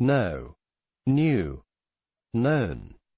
No, new, known.